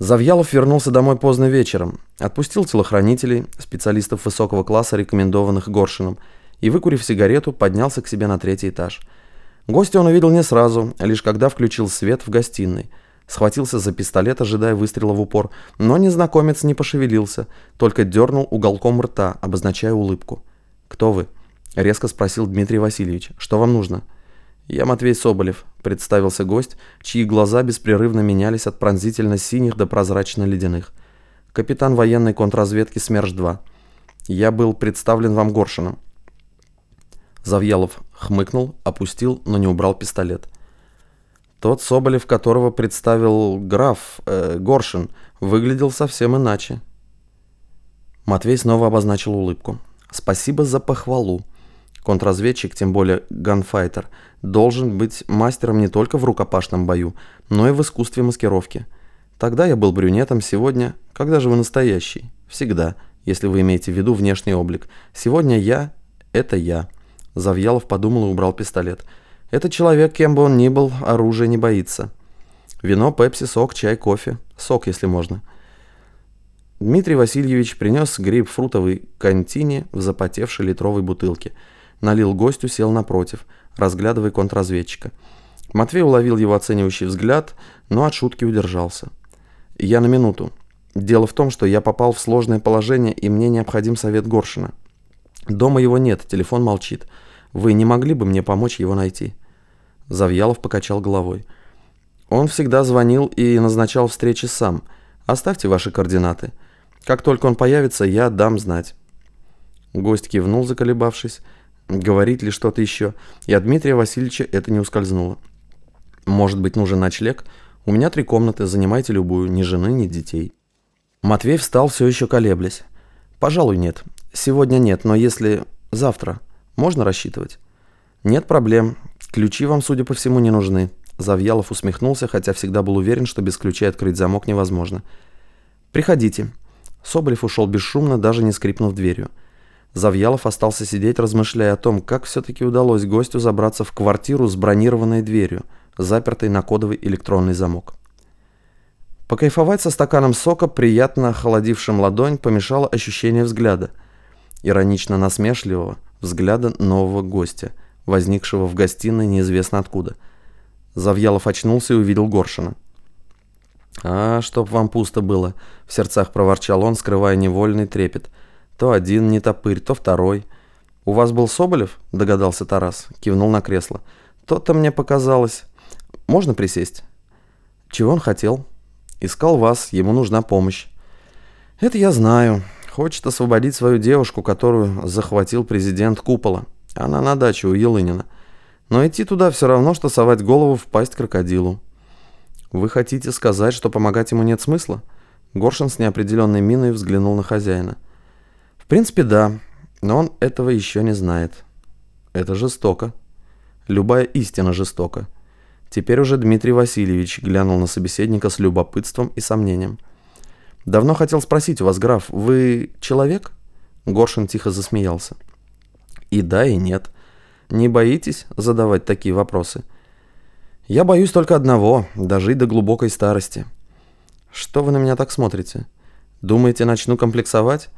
Завьялов вернулся домой поздно вечером, отпустил телохранителей, специалистов высокого класса, рекомендованных Горшином, и, выкурив сигарету, поднялся к себе на третий этаж. Гостя он увидел не сразу, лишь когда включил свет в гостиной. Схватился за пистолет, ожидая выстрела в упор, но незнакомец не пошевелился, только дернул уголком рта, обозначая улыбку. «Кто вы?» — резко спросил Дмитрий Васильевич. «Что вам нужно?» «Я Матвей Соболев», — представился гость, чьи глаза беспрерывно менялись от пронзительно-синих до прозрачно-ледяных. «Капитан военной контрразведки СМЕРШ-2. Я был представлен вам Горшином». Завьялов хмыкнул, опустил, но не убрал пистолет. Тот Соболев, которого представил граф э, Горшин, выглядел совсем иначе. Матвей снова обозначил улыбку. «Спасибо за похвалу. Контрразведчик, тем более ганфайтер, должен быть мастером не только в рукопашном бою, но и в искусстве маскировки. Тогда я был брюнетом, сегодня... Когда же вы настоящий? Всегда, если вы имеете в виду внешний облик. Сегодня я — это я. Завьялов подумал и убрал пистолет. Это человек, кем бы он ни был, оружие не боится. Вино, пепси, сок, чай, кофе. Сок, если можно. Дмитрий Васильевич принес грейпфрутовый контини в запотевшей литровой бутылке. Налил гостю, сел напротив — разглядывая контрразведчика. Матвей уловил его оценивающий взгляд, но от шутки удержался. «Я на минуту. Дело в том, что я попал в сложное положение, и мне необходим совет Горшина. Дома его нет, телефон молчит. Вы не могли бы мне помочь его найти?» Завьялов покачал головой. «Он всегда звонил и назначал встречи сам. Оставьте ваши координаты. Как только он появится, я дам знать». Гость кивнул, заколебавшись, говорить ли что-то еще, и от Дмитрия Васильевича это не ускользнуло. «Может быть, нужен ночлег? У меня три комнаты, занимайте любую, ни жены, ни детей». Матвей встал, все еще колеблясь. «Пожалуй, нет. Сегодня нет, но если завтра, можно рассчитывать?» «Нет проблем. Ключи вам, судя по всему, не нужны». Завьялов усмехнулся, хотя всегда был уверен, что без ключей открыть замок невозможно. «Приходите». Соболев ушел бесшумно, даже не скрипнув дверью. Завьялов остался сидеть, размышляя о том, как все-таки удалось гостю забраться в квартиру с бронированной дверью, запертой на кодовый электронный замок. Покайфовать со стаканом сока, приятно охладившим ладонь, помешало ощущение взгляда. Иронично насмешливого взгляда нового гостя, возникшего в гостиной неизвестно откуда. Завьялов очнулся и увидел Горшина. «А, чтоб вам пусто было», — в сердцах проворчал он, скрывая невольный трепет — то один не топырь, то второй. «У вас был Соболев?» – догадался Тарас. Кивнул на кресло. «То-то мне показалось. Можно присесть?» «Чего он хотел?» «Искал вас, ему нужна помощь». «Это я знаю. Хочет освободить свою девушку, которую захватил президент Купола. Она на даче у Елынина. Но идти туда все равно, что совать голову в пасть крокодилу». «Вы хотите сказать, что помогать ему нет смысла?» Горшин с неопределенной миной взглянул на хозяина принципе, да, но он этого еще не знает. Это жестоко. Любая истина жестока. Теперь уже Дмитрий Васильевич глянул на собеседника с любопытством и сомнением. «Давно хотел спросить у вас, граф, вы человек?» Горшин тихо засмеялся. «И да, и нет. Не боитесь задавать такие вопросы?» «Я боюсь только одного – дожить до глубокой старости». «Что вы на меня так смотрите? Думаете, начну комплексовать?»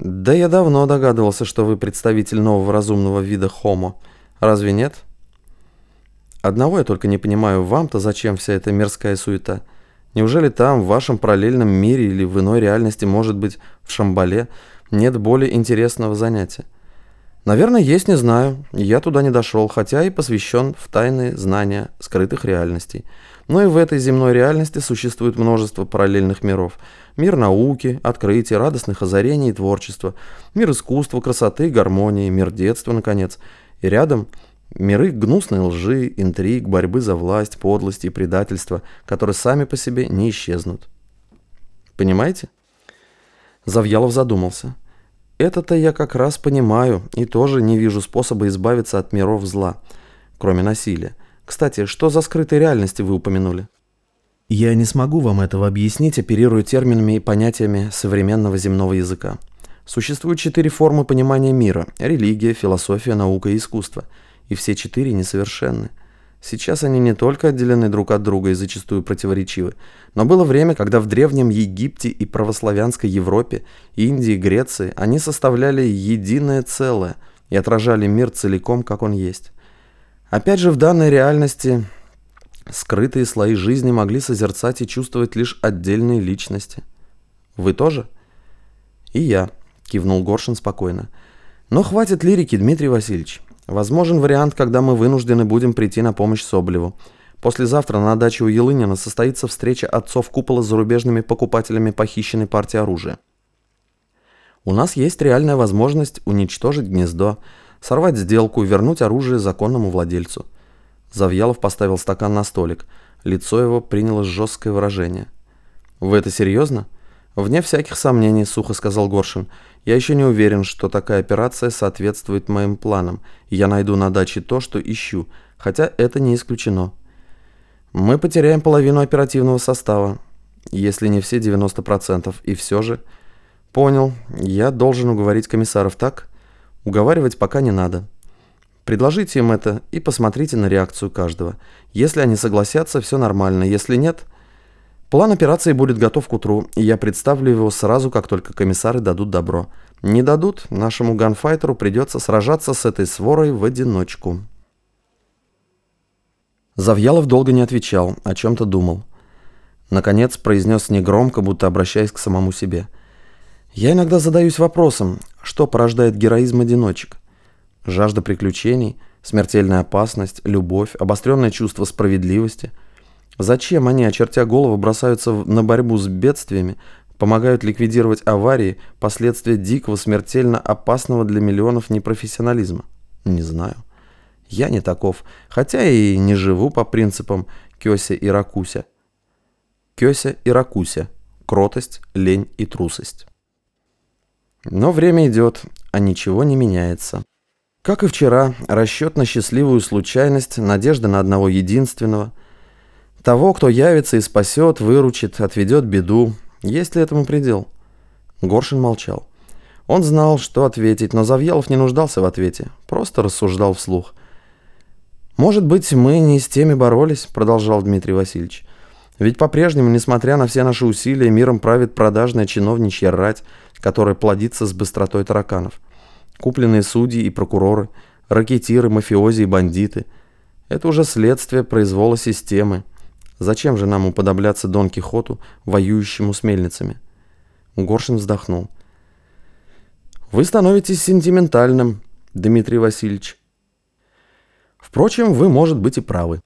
«Да я давно догадывался, что вы представитель нового разумного вида Homo. Разве нет?» «Одного я только не понимаю, вам-то зачем вся эта мирская суета? Неужели там, в вашем параллельном мире или в иной реальности, может быть, в Шамбале, нет более интересного занятия?» «Наверное, есть, не знаю. Я туда не дошел, хотя и посвящен в тайные знания скрытых реальностей. Но и в этой земной реальности существует множество параллельных миров. Мир науки, открытий, радостных озарений и творчества. Мир искусства, красоты, гармонии, мир детства, наконец. И рядом миры гнусной лжи, интриг, борьбы за власть, подлости и предательства, которые сами по себе не исчезнут. Понимаете? Завьялов задумался. Это-то я как раз понимаю и тоже не вижу способа избавиться от миров зла, кроме насилия. Кстати, что за скрытые реальности вы упомянули? Я не смогу вам этого объяснить, оперируя терминами и понятиями современного земного языка. Существуют четыре формы понимания мира – религия, философия, наука и искусство. И все четыре несовершенны. Сейчас они не только отделены друг от друга и зачастую противоречивы, но было время, когда в Древнем Египте и православянской Европе, Индии, Греции они составляли единое целое и отражали мир целиком, как он есть. Опять же, в данной реальности скрытые слои жизни могли созерцать и чувствовать лишь отдельные личности. Вы тоже? И я, кивнул Горшин спокойно. Но хватит лирики, Дмитрий Васильевич. Возможен вариант, когда мы вынуждены будем прийти на помощь Соболеву. Послезавтра на даче у Елынина состоится встреча отцов купола с зарубежными покупателями похищенной партии оружия. У нас есть реальная возможность уничтожить гнездо, сорвать сделку вернуть оружие законному владельцу. Завьялов поставил стакан на столик. Лицо его приняло жесткое выражение. «Вы это серьезно?» «Вне всяких сомнений», — сухо сказал Горшин. «Я еще не уверен, что такая операция соответствует моим планам, я найду на даче то, что ищу, хотя это не исключено. Мы потеряем половину оперативного состава, если не все 90%, и все же...» «Понял. Я должен уговорить комиссаров так? Уговаривать пока не надо. Предложите им это и посмотрите на реакцию каждого. Если они согласятся, все нормально. Если нет...» План операции будет готов к утру, и я представлю его сразу, как только комиссары дадут добро. Не дадут, нашему ганфайтеру придется сражаться с этой сворой в одиночку. Завьялов долго не отвечал, о чем-то думал. Наконец произнес негромко, будто обращаясь к самому себе. «Я иногда задаюсь вопросом, что порождает героизм одиночек? Жажда приключений, смертельная опасность, любовь, обостренное чувство справедливости – Зачем они, очертя голову, бросаются на борьбу с бедствиями, помогают ликвидировать аварии, последствия дикого, смертельно опасного для миллионов непрофессионализма? Не знаю. Я не таков, хотя и не живу по принципам Кёся и Ракуся. Кёся и Ракуся. Кротость, лень и трусость. Но время идет, а ничего не меняется. Как и вчера, расчет на счастливую случайность, надежда на одного единственного – того, кто явится и спасет, выручит, отведет беду. Есть ли этому предел? Горшин молчал. Он знал, что ответить, но Завьялов не нуждался в ответе, просто рассуждал вслух. «Может быть, мы не с теми боролись», — продолжал Дмитрий Васильевич. «Ведь по-прежнему, несмотря на все наши усилия, миром правит продажная чиновничья рать, которая плодится с быстротой тараканов. Купленные судьи и прокуроры, ракетиры, мафиози и бандиты — это уже следствие произвола системы, Зачем же нам уподобляться Дон Кихоту, воюющему с мельницами? Горшин вздохнул. Вы становитесь сентиментальным, Дмитрий Васильевич. Впрочем, вы, может быть, и правы.